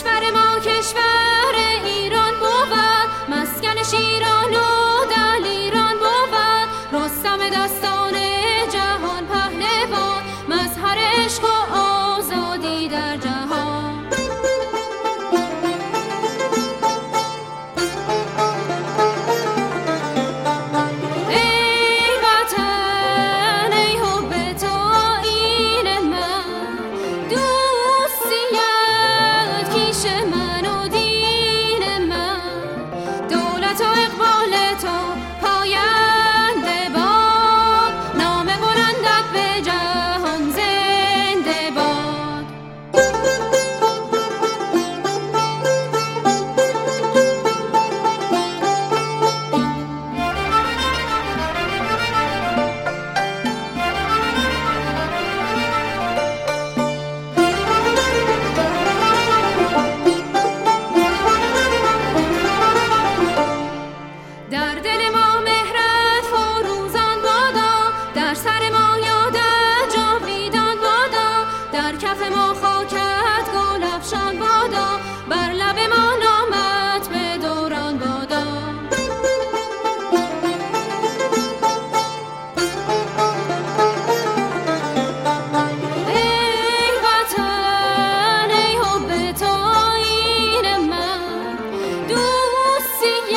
کشور ما کشور ایران بود. مسکن شیران بر کف ما خاکت گل افشان بادا بر لب ما نامت به دوران بادا. ای وطن ای حب تو این من دوستیت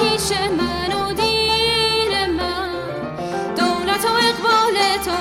کیش من و دین من. دولت و اقبال تو